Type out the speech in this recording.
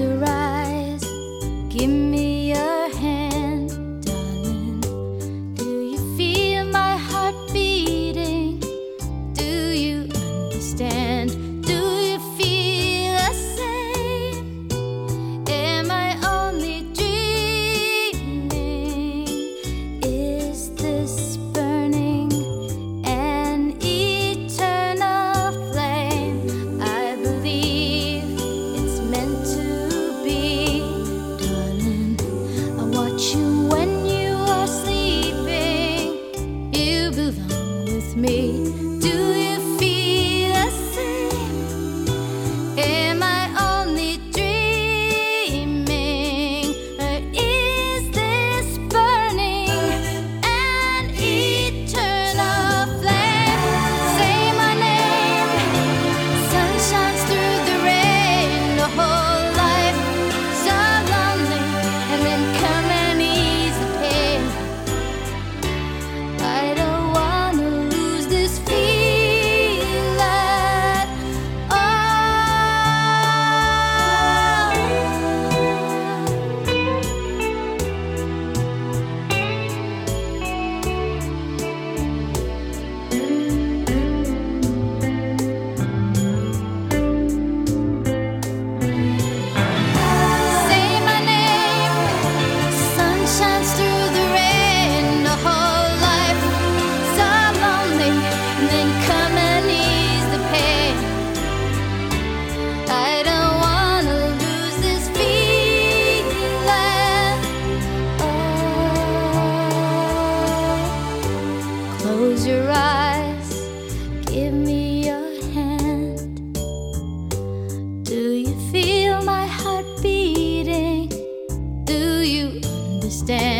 to rise. Give me with me. understand.